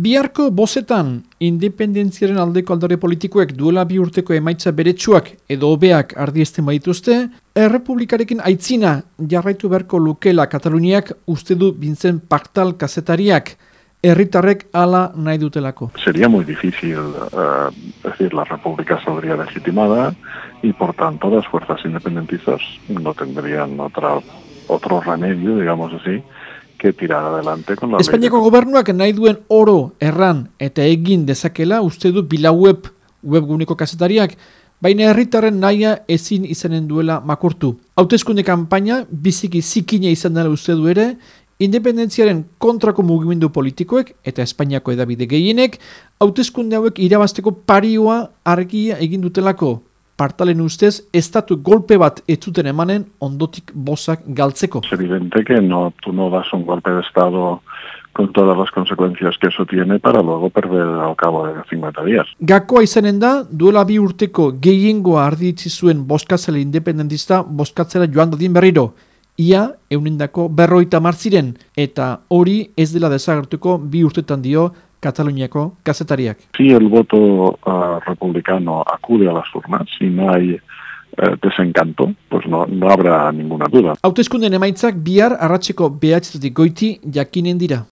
Biharko bozetan, independentziaren aldeko aldare politikoek duela bi urteko emaitza beretsuak edo hobeak ardiezten badituzte, errepublikarekin aitzina jarraitu beharko lukela Kataluniak uste du bintzen paktal kazetariak, herritarrek ala nahi dutelako. Sería muy difícil, uh, decir, la república saldría legitimada y por tanto las fuerzas independentistas no tendrían otra, otro remedio, digamos así, que tirar adelante con la Espainiako gobernuak nahi duen oro erran eta egin dezakela uste du bila web webguneko kazetariak, baina herritarren naia ezin izanen duela makurtu. Hautezkunde kanpaina biziki zikina izan dela uste du ere, independentziaren kontrako mugimendu politikoek eta Espainiako edabide gehienek, hautezkunde hauek irabazteko parioa argia egin dutelako partalen ustez, estatu golpe bat etzuten emanen ondotik bozak galtzeko. Es evidente que no, tú no das un golpe de estado con todas las consecuencias que eso tiene para luego perder al cabo de 50 días. Gakoa izanen da, duela bi urteko gehiengoa arditzi zuen boskatzele independentista boskatzera joan dadin berriro. Ia, eunindako berroita martziren, eta hori ez dela desagertuko bi urtetan dio Kataluniako kazetariak. Si el voto uh, republicano acude a las urnas, si no hay uh, desencanto, pues no, no habrá ninguna duda. Hautezkunden emaitzak bihar arratseko behatzetatik goiti jakinen dira.